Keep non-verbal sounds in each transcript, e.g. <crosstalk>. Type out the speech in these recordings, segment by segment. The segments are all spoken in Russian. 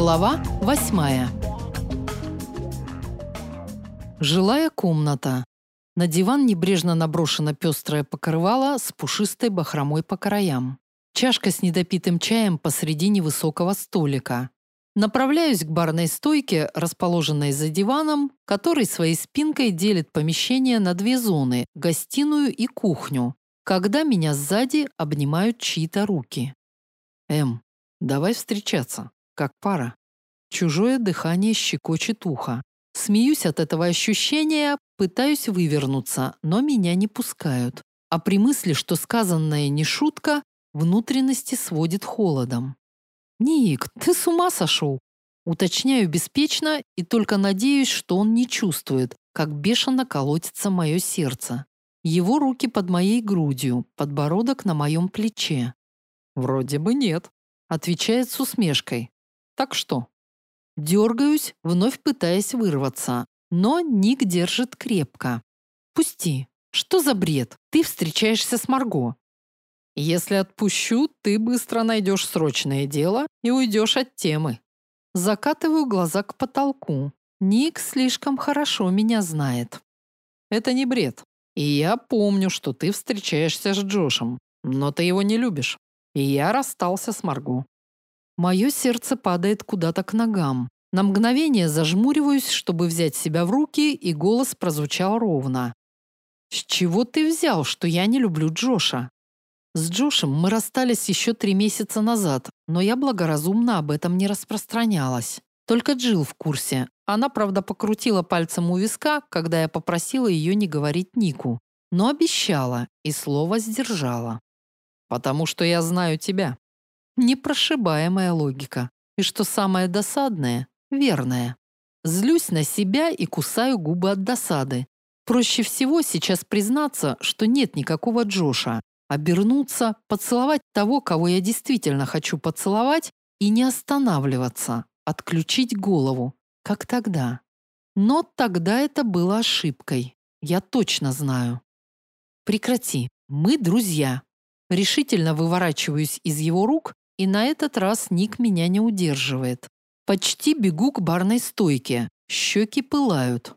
Глава восьмая. Жилая комната. На диван небрежно наброшено пестрое покрывало с пушистой бахромой по краям. Чашка с недопитым чаем посреди невысокого столика. Направляюсь к барной стойке, расположенной за диваном, который своей спинкой делит помещение на две зоны – гостиную и кухню, когда меня сзади обнимают чьи-то руки. «Эм, давай встречаться» как пара. Чужое дыхание щекочет ухо. Смеюсь от этого ощущения, пытаюсь вывернуться, но меня не пускают. А при мысли, что сказанное не шутка, внутренности сводит холодом. «Ник, ты с ума сошел?» Уточняю беспечно и только надеюсь, что он не чувствует, как бешено колотится мое сердце. Его руки под моей грудью, подбородок на моем плече. «Вроде бы нет», — отвечает с усмешкой. Так что? Дергаюсь, вновь пытаясь вырваться, но Ник держит крепко. Пусти. Что за бред? Ты встречаешься с Марго. Если отпущу, ты быстро найдешь срочное дело и уйдешь от темы. Закатываю глаза к потолку. Ник слишком хорошо меня знает. Это не бред. И я помню, что ты встречаешься с Джошем, но ты его не любишь. И я расстался с Марго. Мое сердце падает куда-то к ногам. На мгновение зажмуриваюсь, чтобы взять себя в руки, и голос прозвучал ровно. «С чего ты взял, что я не люблю Джоша?» С Джошем мы расстались еще три месяца назад, но я благоразумно об этом не распространялась. Только Джилл в курсе. Она, правда, покрутила пальцем у виска, когда я попросила ее не говорить Нику. Но обещала и слово сдержала. «Потому что я знаю тебя», Непрошибаемая логика. И что самое досадное, верное. Злюсь на себя и кусаю губы от досады. Проще всего сейчас признаться, что нет никакого Джоша, обернуться, поцеловать того, кого я действительно хочу поцеловать, и не останавливаться, отключить голову, как тогда. Но тогда это было ошибкой. Я точно знаю. Прекрати. Мы друзья. Решительно выворачиваюсь из его рук и на этот раз Ник меня не удерживает. Почти бегу к барной стойке. Щеки пылают.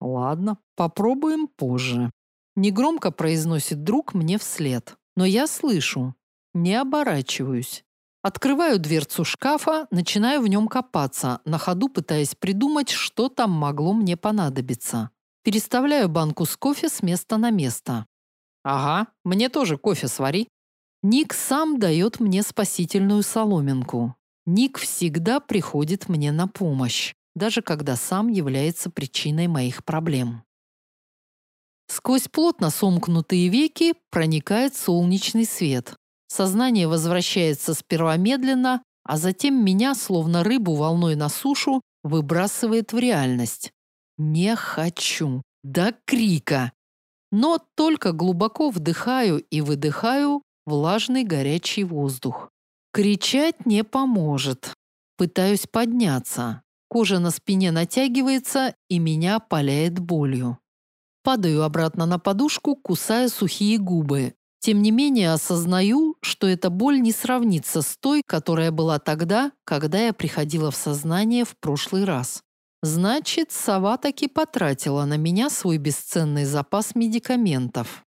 Ладно, попробуем позже. Негромко произносит друг мне вслед. Но я слышу. Не оборачиваюсь. Открываю дверцу шкафа, начинаю в нем копаться, на ходу пытаясь придумать, что там могло мне понадобиться. Переставляю банку с кофе с места на место. Ага, мне тоже кофе свари. Ник сам дает мне спасительную соломинку. Ник всегда приходит мне на помощь, даже когда сам является причиной моих проблем. Сквозь плотно сомкнутые веки проникает солнечный свет. Сознание возвращается сперва медленно, а затем меня, словно рыбу волной на сушу, выбрасывает в реальность. Не хочу. До крика. Но только глубоко вдыхаю и выдыхаю, влажный горячий воздух. Кричать не поможет. Пытаюсь подняться. Кожа на спине натягивается и меня опаляет болью. Падаю обратно на подушку, кусая сухие губы. Тем не менее осознаю, что эта боль не сравнится с той, которая была тогда, когда я приходила в сознание в прошлый раз. Значит, сова таки потратила на меня свой бесценный запас медикаментов.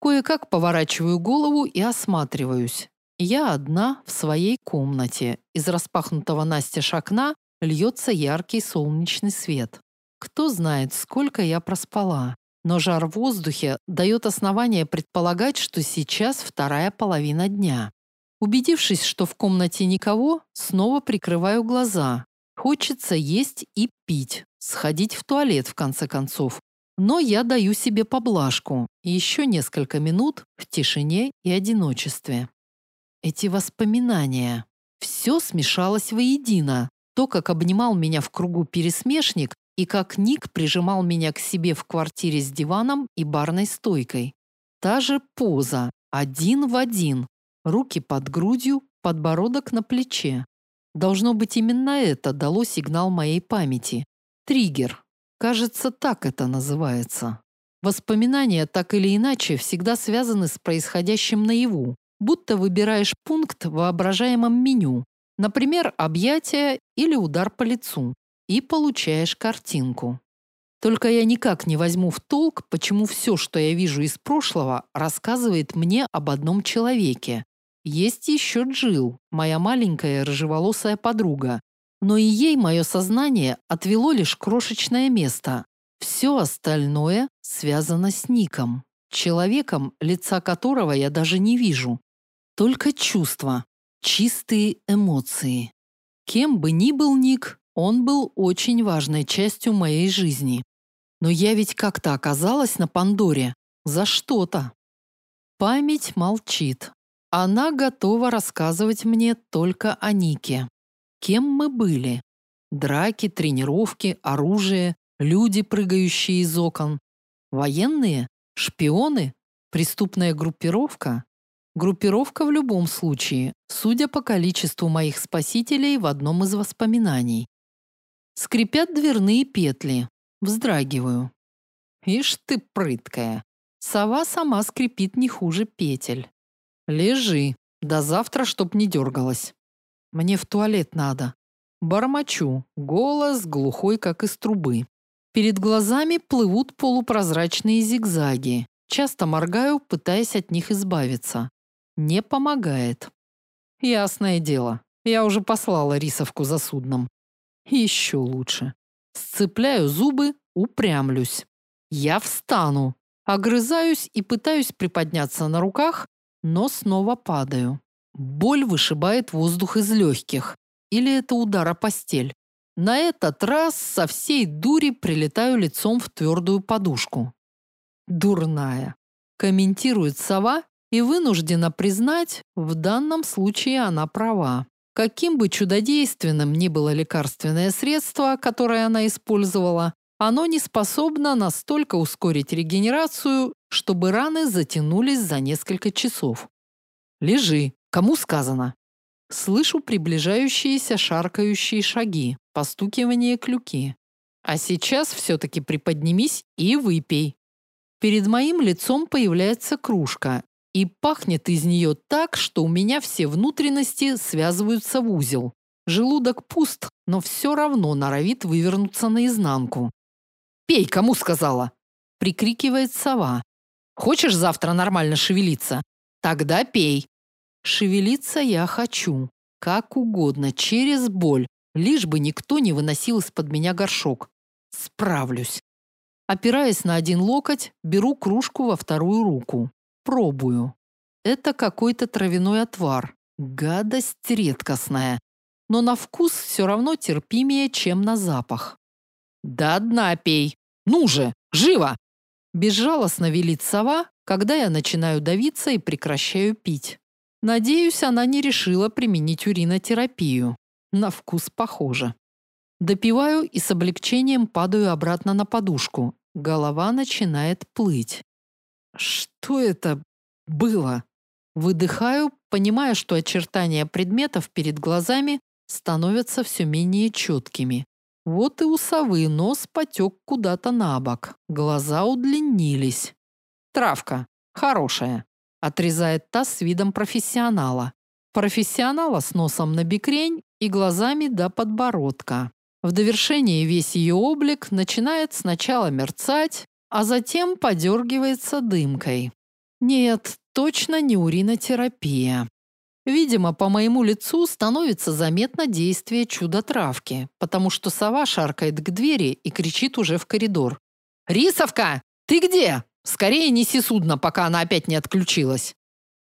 Кое-как поворачиваю голову и осматриваюсь. Я одна в своей комнате. Из распахнутого настежь окна льется яркий солнечный свет. Кто знает, сколько я проспала. Но жар в воздухе дает основание предполагать, что сейчас вторая половина дня. Убедившись, что в комнате никого, снова прикрываю глаза. Хочется есть и пить, сходить в туалет в конце концов, но я даю себе поблажку. Еще несколько минут в тишине и одиночестве. Эти воспоминания. Все смешалось воедино. То, как обнимал меня в кругу пересмешник, и как Ник прижимал меня к себе в квартире с диваном и барной стойкой. Та же поза, один в один. Руки под грудью, подбородок на плече. Должно быть, именно это дало сигнал моей памяти. Триггер, Кажется, так это называется. Воспоминания так или иначе всегда связаны с происходящим наяву, будто выбираешь пункт в воображаемом меню. Например, объятие или удар по лицу. И получаешь картинку. Только я никак не возьму в толк, почему все, что я вижу из прошлого, рассказывает мне об одном человеке. Есть еще Джил, моя маленькая рыжеволосая подруга. Но и ей мое сознание отвело лишь крошечное место. Все остальное связано с Ником, человеком, лица которого я даже не вижу. Только чувства, чистые эмоции. Кем бы ни был Ник, он был очень важной частью моей жизни. Но я ведь как-то оказалась на Пандоре. За что-то. Память молчит. Она готова рассказывать мне только о Нике. Кем мы были? Драки, тренировки, оружие, люди, прыгающие из окон. Военные? Шпионы? Преступная группировка? Группировка в любом случае, судя по количеству моих спасителей в одном из воспоминаний. Скрипят дверные петли. Вздрагиваю. Ишь ты прыткая. Сова сама скрипит не хуже петель. Лежи. До завтра, чтоб не дергалась. Мне в туалет надо. Бормочу. Голос глухой, как из трубы. Перед глазами плывут полупрозрачные зигзаги. Часто моргаю, пытаясь от них избавиться. Не помогает. Ясное дело. Я уже послала рисовку за судном. Еще лучше. Сцепляю зубы, упрямлюсь. Я встану, огрызаюсь и пытаюсь приподняться на руках, но снова падаю. Боль вышибает воздух из легких. Или это удар о постель. На этот раз со всей дури прилетаю лицом в твердую подушку. Дурная. Комментирует сова и вынуждена признать, в данном случае она права. Каким бы чудодейственным ни было лекарственное средство, которое она использовала, оно не способно настолько ускорить регенерацию, чтобы раны затянулись за несколько часов. Лежи, кому сказано? Слышу приближающиеся шаркающие шаги, постукивание клюки. А сейчас все таки приподнимись и выпей. Перед моим лицом появляется кружка, и пахнет из нее так, что у меня все внутренности связываются в узел. Желудок пуст, но все равно норовит вывернуться наизнанку. «Пей, кому сказала!» – прикрикивает сова. «Хочешь завтра нормально шевелиться? Тогда пей!» Шевелиться я хочу, как угодно, через боль, лишь бы никто не выносил из-под меня горшок. Справлюсь. Опираясь на один локоть, беру кружку во вторую руку. Пробую. Это какой-то травяной отвар. Гадость редкостная. Но на вкус все равно терпимее, чем на запах. «До дна пей! Ну же, живо!» Безжалостно велит сова, когда я начинаю давиться и прекращаю пить. Надеюсь, она не решила применить уринотерапию. На вкус похоже. Допиваю и с облегчением падаю обратно на подушку. Голова начинает плыть. Что это было? Выдыхаю, понимая, что очертания предметов перед глазами становятся все менее четкими. Вот и у совы нос потек куда-то на бок, глаза удлинились. Травка. Хорошая. Отрезает та с видом профессионала. Профессионала с носом на бикрень и глазами до подбородка. В довершение весь ее облик начинает сначала мерцать, а затем подергивается дымкой. Нет, точно не уринотерапия. Видимо, по моему лицу становится заметно действие чудо-травки, потому что сова шаркает к двери и кричит уже в коридор. «Рисовка, ты где? Скорее неси судно, пока она опять не отключилась!»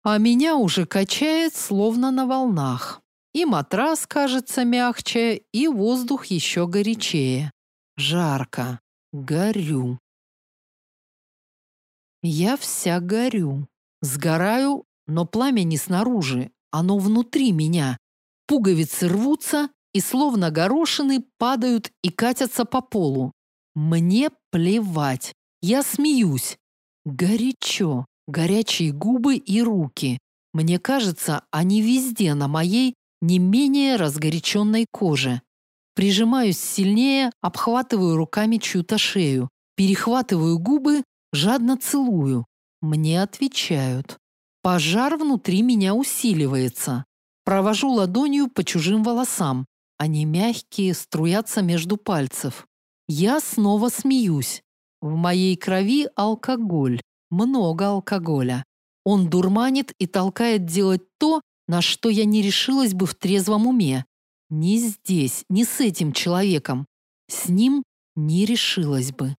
А меня уже качает, словно на волнах. И матрас кажется мягче, и воздух еще горячее. Жарко. Горю. Я вся горю. Сгораю, но пламя не снаружи, оно внутри меня. Пуговицы рвутся и словно горошины падают и катятся по полу. Мне плевать. Я смеюсь. Горячо. Горячие губы и руки. Мне кажется, они везде на моей не менее разгоряченной коже. Прижимаюсь сильнее, обхватываю руками чью-то шею, перехватываю губы Жадно целую. Мне отвечают. Пожар внутри меня усиливается. Провожу ладонью по чужим волосам. Они мягкие, струятся между пальцев. Я снова смеюсь. В моей крови алкоголь. Много алкоголя. Он дурманит и толкает делать то, на что я не решилась бы в трезвом уме. Ни здесь, ни с этим человеком. С ним не решилась бы.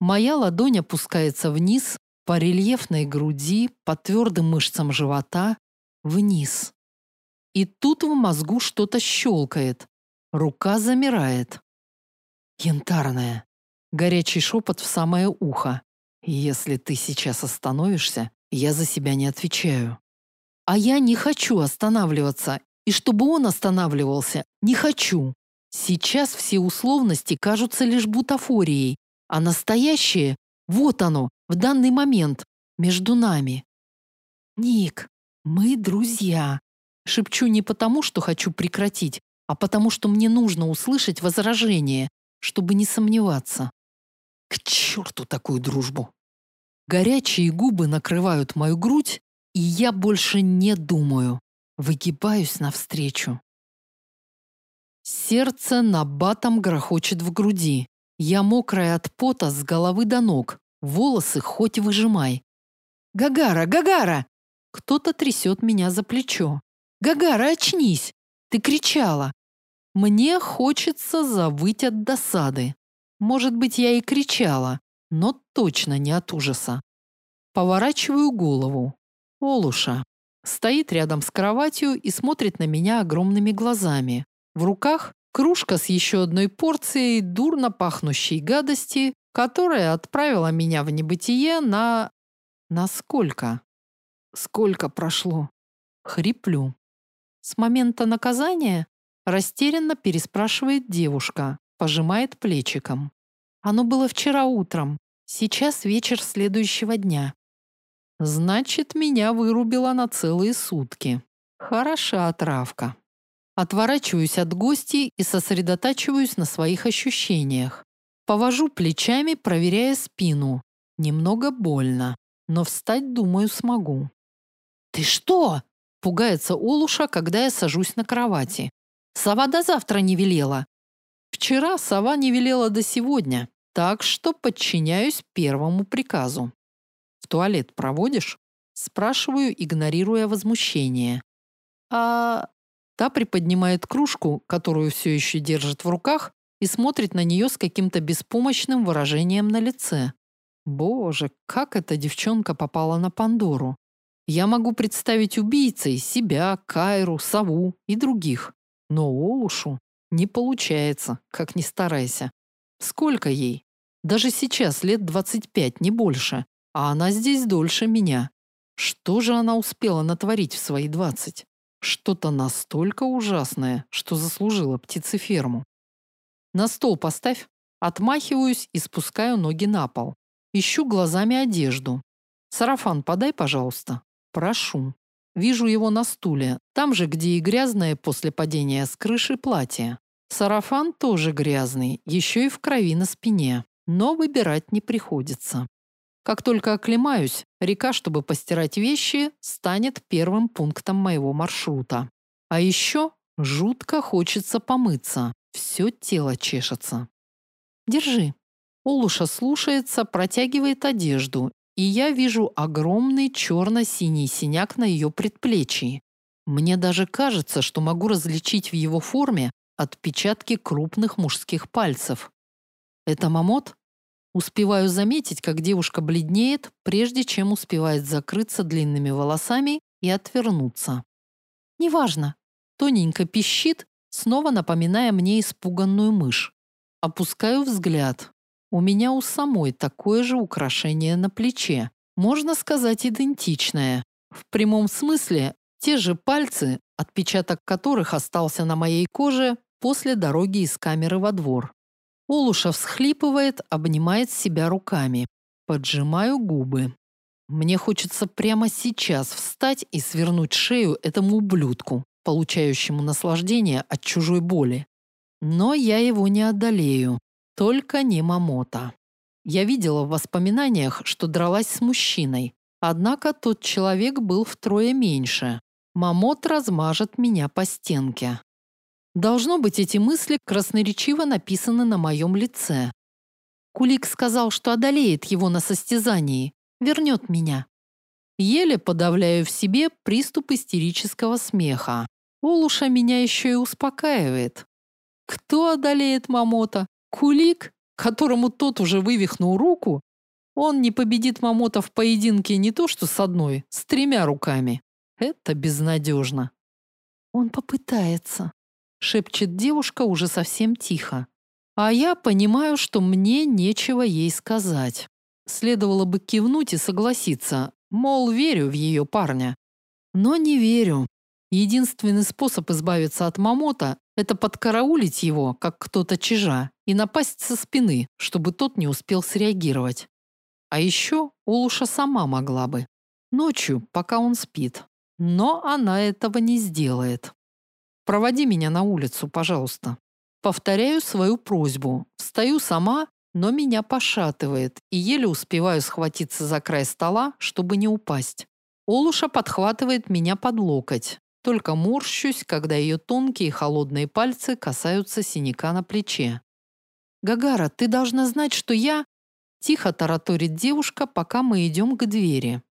Моя ладонь опускается вниз, по рельефной груди, по твердым мышцам живота, вниз. И тут в мозгу что-то щелкает. Рука замирает. Янтарная. Горячий шепот в самое ухо. Если ты сейчас остановишься, я за себя не отвечаю. А я не хочу останавливаться. И чтобы он останавливался, не хочу. Сейчас все условности кажутся лишь бутафорией, а настоящее – вот оно, в данный момент, между нами. Ник, мы друзья. Шепчу не потому, что хочу прекратить, а потому, что мне нужно услышать возражение, чтобы не сомневаться. К черту такую дружбу! Горячие губы накрывают мою грудь, и я больше не думаю. Выгибаюсь навстречу. Сердце на батом грохочет в груди. Я мокрая от пота с головы до ног. Волосы хоть выжимай. «Гагара! Гагара!» Кто-то трясет меня за плечо. «Гагара, очнись! Ты кричала!» Мне хочется завыть от досады. Может быть, я и кричала, но точно не от ужаса. Поворачиваю голову. Олуша. Стоит рядом с кроватью и смотрит на меня огромными глазами. В руках кружка с еще одной порцией дурно пахнущей гадости, которая отправила меня в небытие на... На сколько? Сколько прошло? Хриплю. С момента наказания растерянно переспрашивает девушка, пожимает плечиком. Оно было вчера утром, сейчас вечер следующего дня. Значит, меня вырубило на целые сутки. Хороша травка. Отворачиваюсь от гостей и сосредотачиваюсь на своих ощущениях. Повожу плечами, проверяя спину. Немного больно, но встать, думаю, смогу. «Ты что?» – пугается Олуша, когда я сажусь на кровати. «Сова до завтра не велела». «Вчера сова не велела до сегодня, так что подчиняюсь первому приказу». «В туалет проводишь?» – спрашиваю, игнорируя возмущение. «А...» Та приподнимает кружку, которую все еще держит в руках, и смотрит на нее с каким-то беспомощным выражением на лице. Боже, как эта девчонка попала на Пандору. Я могу представить убийцей себя, Кайру, Сову и других. Но Олушу не получается, как ни старайся. Сколько ей? Даже сейчас лет 25, не больше. А она здесь дольше меня. Что же она успела натворить в свои 20? Что-то настолько ужасное, что заслужила птицеферму. На стол поставь. Отмахиваюсь и спускаю ноги на пол. Ищу глазами одежду. Сарафан подай, пожалуйста. Прошу. Вижу его на стуле, там же, где и грязное после падения с крыши платье. Сарафан тоже грязный, еще и в крови на спине, но выбирать не приходится. Как только оклемаюсь, река, чтобы постирать вещи, станет первым пунктом моего маршрута. А еще жутко хочется помыться. Все тело чешется. Держи. Олуша слушается, протягивает одежду, и я вижу огромный черно-синий синяк на ее предплечье. Мне даже кажется, что могу различить в его форме отпечатки крупных мужских пальцев. Это мамот? Успеваю заметить, как девушка бледнеет, прежде чем успевает закрыться длинными волосами и отвернуться. Неважно. Тоненько пищит, снова напоминая мне испуганную мышь. Опускаю взгляд. У меня у самой такое же украшение на плече. Можно сказать, идентичное. В прямом смысле те же пальцы, отпечаток которых остался на моей коже после дороги из камеры во двор. Олуша всхлипывает, обнимает себя руками. Поджимаю губы. Мне хочется прямо сейчас встать и свернуть шею этому ублюдку, получающему наслаждение от чужой боли. Но я его не одолею. Только не Мамота. Я видела в воспоминаниях, что дралась с мужчиной. Однако тот человек был втрое меньше. Мамот размажет меня по стенке. Должно быть, эти мысли красноречиво написаны на моем лице. Кулик сказал, что одолеет его на состязании, вернет меня. Еле подавляю в себе приступ истерического смеха. Олуша меня еще и успокаивает. Кто одолеет Мамота? Кулик, которому тот уже вывихнул руку? Он не победит Мамота в поединке не то что с одной, с тремя руками. Это безнадежно. Он попытается, шепчет девушка уже совсем тихо. А я понимаю, что мне нечего ей сказать. Следовало бы кивнуть и согласиться, мол, верю в ее парня. Но не верю. Единственный способ избавиться от Мамота – это подкараулить его, как кто-то чижа, и напасть со спины, чтобы тот не успел среагировать. А еще Олуша сама могла бы. Ночью, пока он спит. Но она этого не сделает. Проводи меня на улицу, пожалуйста. Повторяю свою просьбу. Встаю сама, но меня пошатывает, и еле успеваю схватиться за край стола, чтобы не упасть. Олуша подхватывает меня под локоть. Только морщусь, когда ее тонкие холодные пальцы касаются синяка на плече. «Гагара, ты должна знать, что я...» Тихо тараторит девушка, пока мы идем к двери.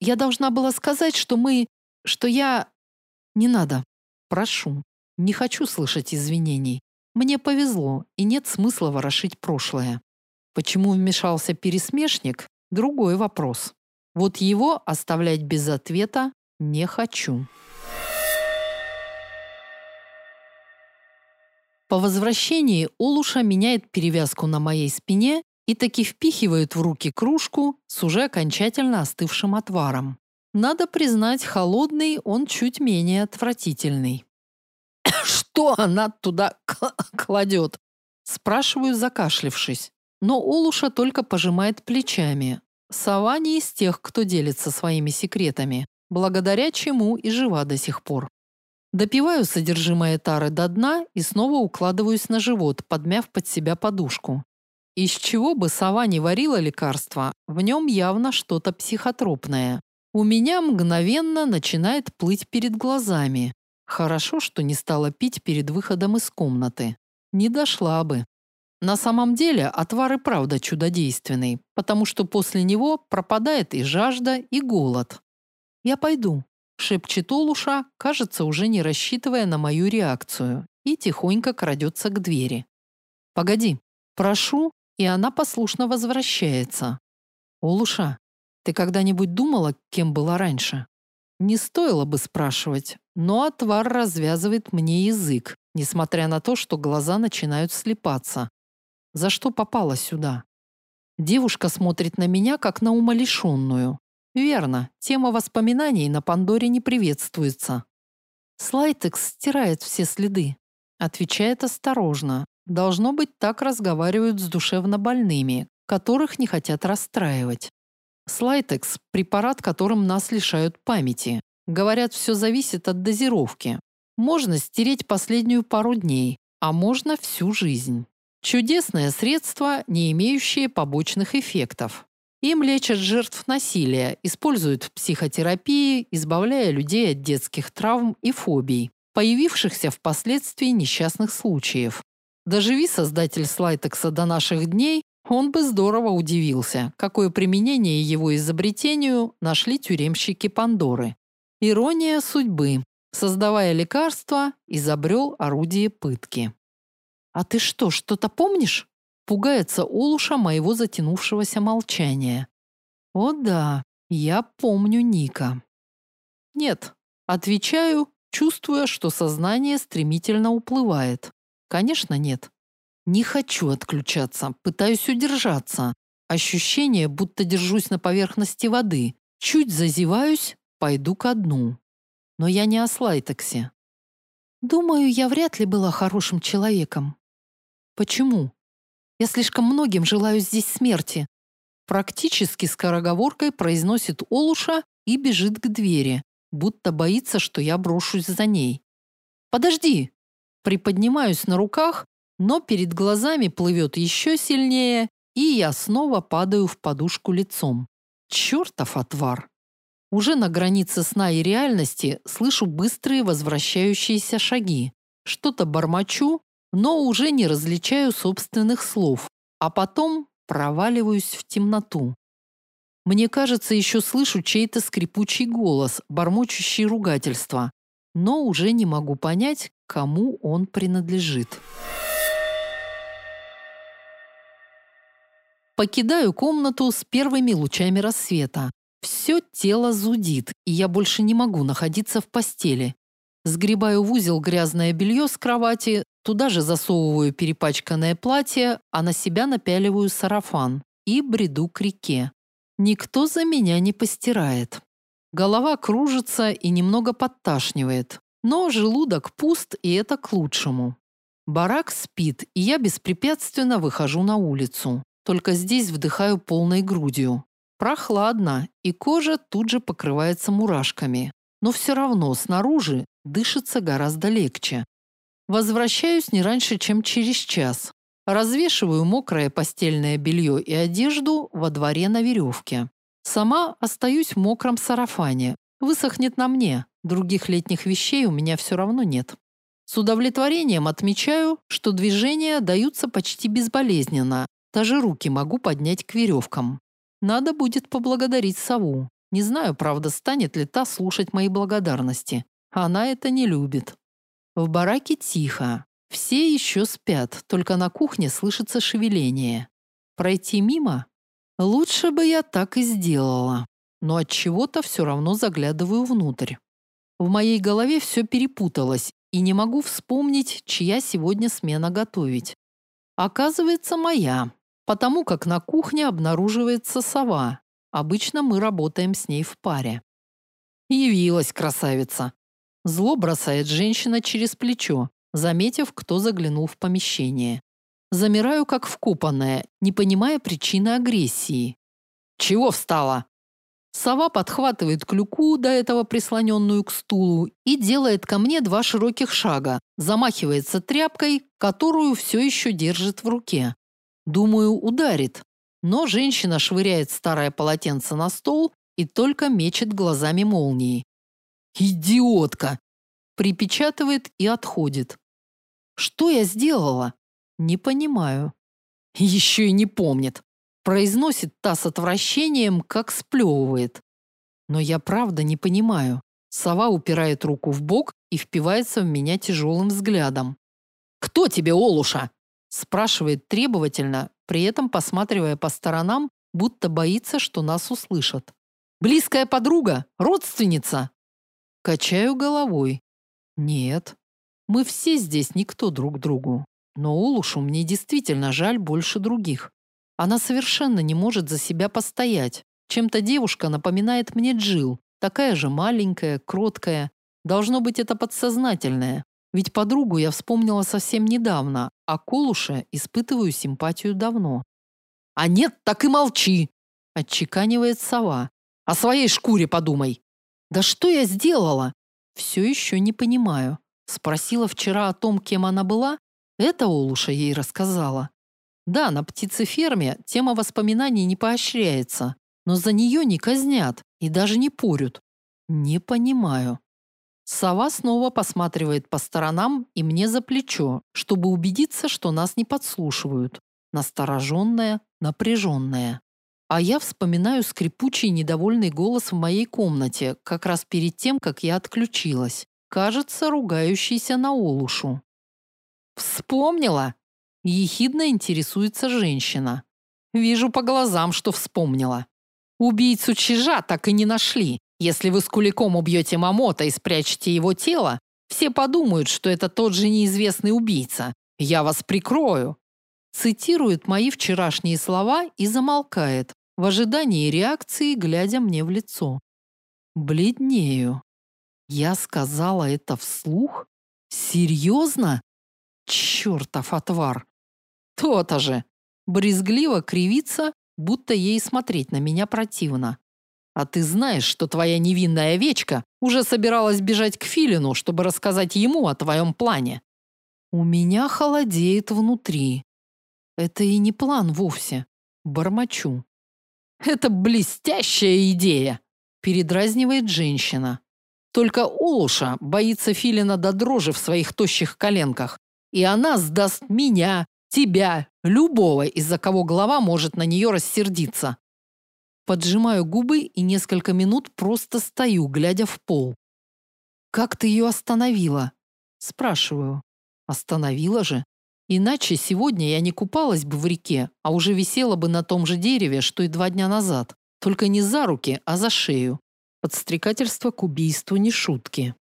«Я должна была сказать, что мы... что я...» «Не надо. Прошу. Не хочу слышать извинений. Мне повезло, и нет смысла ворошить прошлое. Почему вмешался пересмешник – другой вопрос. Вот его оставлять без ответа не хочу. По возвращении Олуша меняет перевязку на моей спине и таки впихивает в руки кружку с уже окончательно остывшим отваром. Надо признать, холодный он чуть менее отвратительный. <coughs> Что она туда кладет? Спрашиваю, закашлившись. Но Олуша только пожимает плечами. Сова не из тех, кто делится своими секретами, благодаря чему и жива до сих пор. Допиваю содержимое тары до дна и снова укладываюсь на живот, подмяв под себя подушку. Из чего бы сова не варила лекарство, в нем явно что-то психотропное. У меня мгновенно начинает плыть перед глазами. Хорошо, что не стала пить перед выходом из комнаты. Не дошла бы. На самом деле отвар и правда чудодейственный, потому что после него пропадает и жажда, и голод. «Я пойду», – шепчет Олуша, кажется, уже не рассчитывая на мою реакцию, и тихонько крадется к двери. «Погоди, прошу», и она послушно возвращается. «Олуша, ты когда-нибудь думала, кем была раньше?» Не стоило бы спрашивать, но отвар развязывает мне язык, несмотря на то, что глаза начинают слепаться. За что попала сюда? Девушка смотрит на меня, как на умалишенную. Верно, тема воспоминаний на Пандоре не приветствуется. Слайтекс стирает все следы. Отвечает осторожно. Должно быть, так разговаривают с душевно больными, которых не хотят расстраивать. Слайтекс – препарат, которым нас лишают памяти. Говорят, все зависит от дозировки. Можно стереть последнюю пару дней, а можно всю жизнь. Чудесное средство, не имеющее побочных эффектов. Им лечат жертв насилия, используют в психотерапии, избавляя людей от детских травм и фобий, появившихся впоследствии несчастных случаев. Доживи создатель слайтекса до наших дней, он бы здорово удивился, какое применение его изобретению нашли тюремщики Пандоры. Ирония судьбы. Создавая лекарство, изобрел орудие пытки. «А ты что, что-то помнишь?» Пугается Олуша моего затянувшегося молчания. «О да, я помню Ника». «Нет», отвечаю, чувствуя, что сознание стремительно уплывает. «Конечно, нет. Не хочу отключаться, пытаюсь удержаться. Ощущение, будто держусь на поверхности воды. Чуть зазеваюсь, пойду ко дну. Но я не о слайтексе. Думаю, я вряд ли была хорошим человеком. Почему? Я слишком многим желаю здесь смерти. Практически скороговоркой произносит Олуша и бежит к двери, будто боится, что я брошусь за ней. Подожди! Приподнимаюсь на руках но перед глазами плывет еще сильнее, и я снова падаю в подушку лицом. Чертов отвар! Уже на границе сна и реальности слышу быстрые возвращающиеся шаги. Что-то бормочу, но уже не различаю собственных слов, а потом проваливаюсь в темноту. Мне кажется, еще слышу чей-то скрипучий голос, бормочущий ругательство, но уже не могу понять, кому он принадлежит. Покидаю комнату с первыми лучами рассвета. Все тело зудит, и я больше не могу находиться в постели. Сгребаю в узел грязное белье с кровати, туда же засовываю перепачканное платье, а на себя напяливаю сарафан и бреду к реке. Никто за меня не постирает. Голова кружится и немного подташнивает, но желудок пуст, и это к лучшему. Барак спит, и я беспрепятственно выхожу на улицу. Только здесь вдыхаю полной грудью. Прохладно, и кожа тут же покрывается мурашками. Но все равно снаружи дышится гораздо легче. Возвращаюсь не раньше, чем через час. Развешиваю мокрое постельное белье и одежду во дворе на веревке. Сама остаюсь в мокром сарафане. Высохнет на мне. Других летних вещей у меня все равно нет. С удовлетворением отмечаю, что движения даются почти безболезненно. Даже руки могу поднять к веревкам. Надо будет поблагодарить сову. Не знаю, правда, станет ли та слушать мои благодарности. Она это не любит. В бараке тихо. Все еще спят, только на кухне слышится шевеление. Пройти мимо? Лучше бы я так и сделала. Но от чего-то все равно заглядываю внутрь. В моей голове все перепуталось, и не могу вспомнить, чья сегодня смена готовить. Оказывается, моя потому как на кухне обнаруживается сова. Обычно мы работаем с ней в паре. Явилась красавица. Зло бросает женщина через плечо, заметив, кто заглянул в помещение. Замираю как вкопанная, не понимая причины агрессии. Чего встала? Сова подхватывает клюку, до этого прислоненную к стулу, и делает ко мне два широких шага, замахивается тряпкой, которую все еще держит в руке. Думаю, ударит. Но женщина швыряет старое полотенце на стол и только мечет глазами молнии. «Идиотка!» Припечатывает и отходит. «Что я сделала?» «Не понимаю». «Еще и не помнит». Произносит та с отвращением, как сплевывает. Но я правда не понимаю. Сова упирает руку в бок и впивается в меня тяжелым взглядом. «Кто тебе, Олуша?» Спрашивает требовательно, при этом посматривая по сторонам, будто боится, что нас услышат. Близкая подруга, родственница. Качаю головой. Нет. Мы все здесь никто друг другу. Но Олушу мне действительно жаль больше других. Она совершенно не может за себя постоять. Чем-то девушка напоминает мне Джил, такая же маленькая, кроткая. Должно быть это подсознательное. Ведь подругу я вспомнила совсем недавно, а Колуша испытываю симпатию давно. «А нет, так и молчи!» – отчеканивает сова. «О своей шкуре подумай!» «Да что я сделала?» «Все еще не понимаю». Спросила вчера о том, кем она была. Это Олуша ей рассказала. Да, на птицеферме тема воспоминаний не поощряется, но за нее не казнят и даже не порют. Не понимаю. Сова снова посматривает по сторонам и мне за плечо, чтобы убедиться, что нас не подслушивают. Настороженная, напряженная. А я вспоминаю скрипучий недовольный голос в моей комнате, как раз перед тем, как я отключилась. Кажется, ругающийся на Олушу. «Вспомнила?» – ехидно интересуется женщина. «Вижу по глазам, что вспомнила. Убийцу чижа так и не нашли. Если вы с куликом убьете Мамота и спрячете его тело, все подумают, что это тот же неизвестный убийца. Я вас прикрою. Цитирует мои вчерашние слова и замолкает, в ожидании реакции, глядя мне в лицо. Бледнею. Я сказала это вслух? Серьезно? Чертов отвар. То-то же. Брезгливо кривится, будто ей смотреть на меня противно. А ты знаешь, что твоя невинная овечка уже собиралась бежать к Филину, чтобы рассказать ему о твоем плане. У меня холодеет внутри. Это и не план вовсе. Бормочу. Это блестящая идея. передразнивает женщина. Только Олуша боится Филина до дрожи в своих тощих коленках, и она сдаст меня, тебя, любого, из-за кого глава может на нее рассердиться. Поджимаю губы и несколько минут просто стою, глядя в пол. Как ты ее остановила? спрашиваю. Остановила же. Иначе сегодня я не купалась бы в реке, а уже висела бы на том же дереве, что и два дня назад. Только не за руки, а за шею. Подстрекательство к убийству не шутки.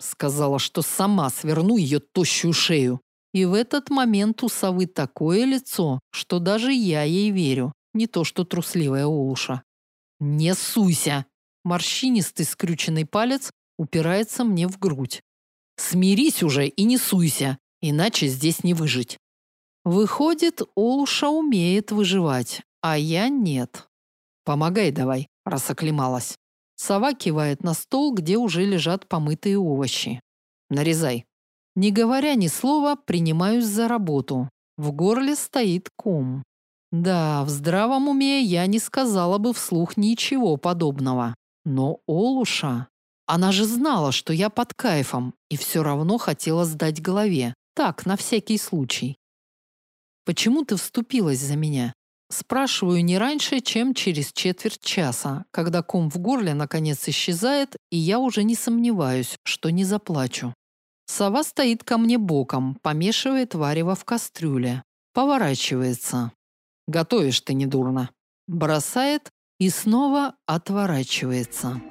Сказала, что сама сверну ее тощую шею. И в этот момент у совы такое лицо, что даже я ей верю, не то что трусливая Олуша. «Не суйся!» Морщинистый скрюченный палец упирается мне в грудь. «Смирись уже и не суйся, иначе здесь не выжить». Выходит, Олуша умеет выживать, а я нет. Помогай давай, раз оклемалась. Сова кивает на стол, где уже лежат помытые овощи. Нарезай. Не говоря ни слова, принимаюсь за работу. В горле стоит ком. Да, в здравом уме я не сказала бы вслух ничего подобного. Но Олуша... Она же знала, что я под кайфом, и все равно хотела сдать голове. Так, на всякий случай. Почему ты вступилась за меня? Спрашиваю не раньше, чем через четверть часа, когда ком в горле наконец исчезает, и я уже не сомневаюсь, что не заплачу. Сова стоит ко мне боком, помешивает варево в кастрюле. Поворачивается. Готовишь ты недурно. Бросает и снова отворачивается.